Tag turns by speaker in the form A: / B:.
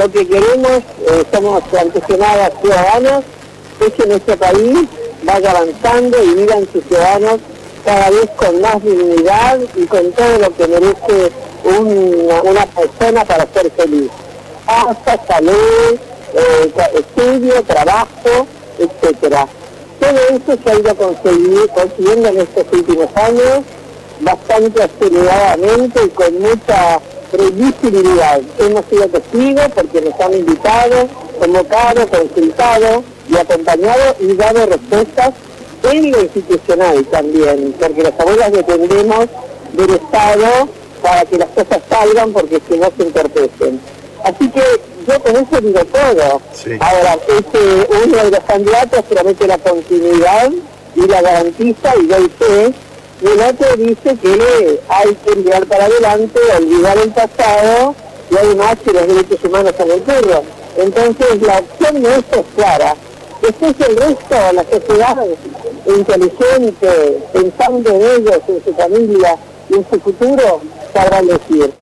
A: Lo que queremos, eh, somos antesionadas ciudadanos, es que nuestro país vaya avanzando y vivan sus ciudadanos cada vez con más dignidad y con todo lo que merece una, una persona para ser feliz. Hasta salud, eh, estudio, trabajo, etcétera. Todo eso se ha ido consiguiendo en estos últimos años, bastante aceleradamente y con mucha previsibilidad. Hemos sido testigos porque nos han invitado, convocado, consultado y acompañado y dado respuestas en lo institucional también, porque las abuelas dependemos del Estado para que las cosas salgan porque si no se entorpecen. Así que yo con eso digo todo. Ahora, este, uno de los candidatos promete la continuidad y la garantiza y doy fe, otro dice que hay que mirar para adelante, olvidar el pasado y además que los derechos humanos son el perro. Entonces la opción nuestra es clara. Después el resto, la sociedad inteligente, pensando en ellos, en su familia y en su futuro, sabrán decir.